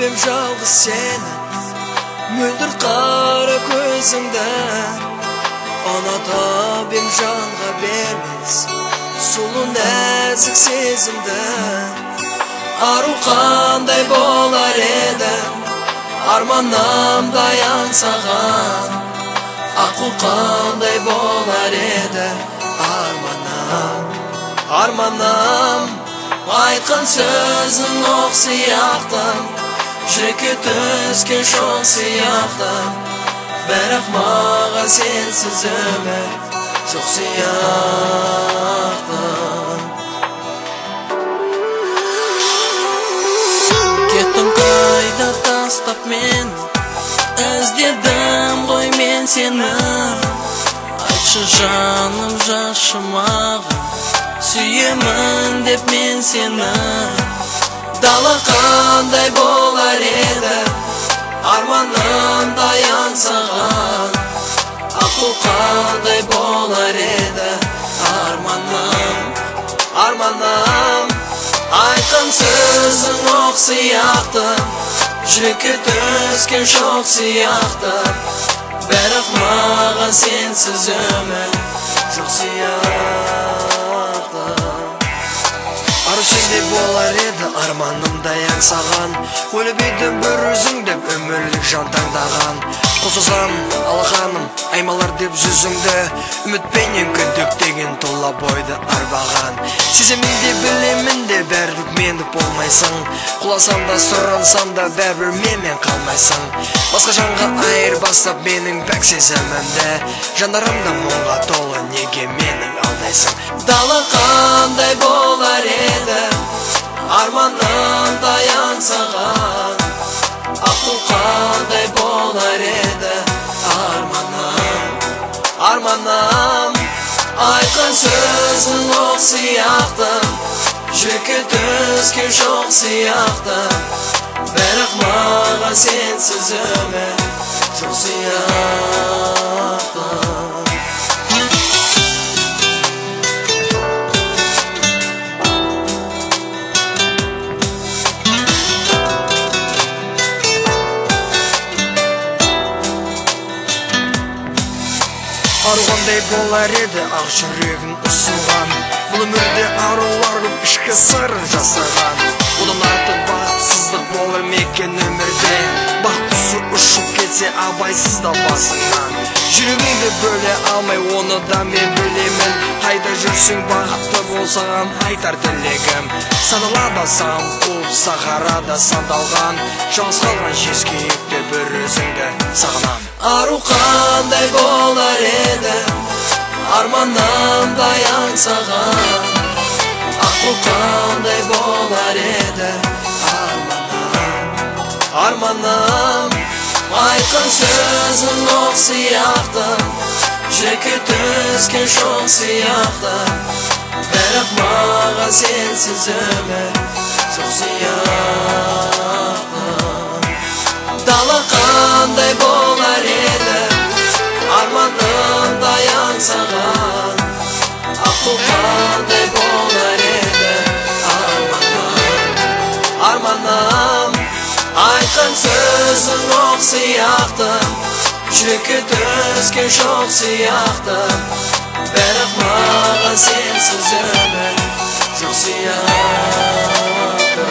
табем жалғыз сені мөлдір қара көзіңді. Ұнатып ем жанға бермес сұлу нәзік сезімді. Ару қандай болар еді арманымдай аңсаған аққу қандай болар еді арманым арманым айтқан сөзің оқ сияқты жүрекке түскен шоқ сияқты. Бірақ маған сенсіз өмір жоқ сияқты. Кеттің қайда тастап мен? Іздедім ғой мен сені. Айтшы жаным маған сүйемін деп мен сені. Дала қандай болар? Арманым айтқан сөзің оқ сияқты жүрекке түскен шоқ сияқты бірақ маған сенсіз өмір жоқ сияқты ару сендей болар еді арманымдай аңсаған өліп едім бір өзің өмірлік жан таңдаған қосылсам алақаным аймалар деп жүзіңді үмітпенен күдіктеген тұла бойды арбаған. Сеземін де білемін де бәрібір мені болмайсың. Құласам да сұрансам да бәрібір менімен қалмайсың. Басқа жанға айырбастап менің пәк сезімімді. Жанарымда мұңға толы неге менің алдайсың айтқан сөзің оқ сияқты жүрекке түскен шоқ сияқты бірақ маған сенсіз өмір жоқ сияқты болар еді ақ жүрегін ұсынған бұл өмірде арулар көп ішкі сырын жасырған одан артық бақытсыздық болар ма екен өмірде бақ құсы ұшып кетсе абайсызда басыңнан жүрегіңді бөле алмай оны да мен білемін қайда жүрсің бақытты бол саған айтар тілегім саналада саған қуып сахарада сандалған жалғыз қалған жезкүйікте бір өзіңді сағынам ару қандай болар еді арманымдай аңсаған аққу қандай болар еді арманым арманым айтқан сөзің оқ сияқты жүрекке түскен шоқ сияқты бірақ маған сенсіз өмір жоқ сияқты сөзің оқ сияқты жүрекке төзген жоқ сияқты бірақ маған сенсіз өмір жоқ сияқты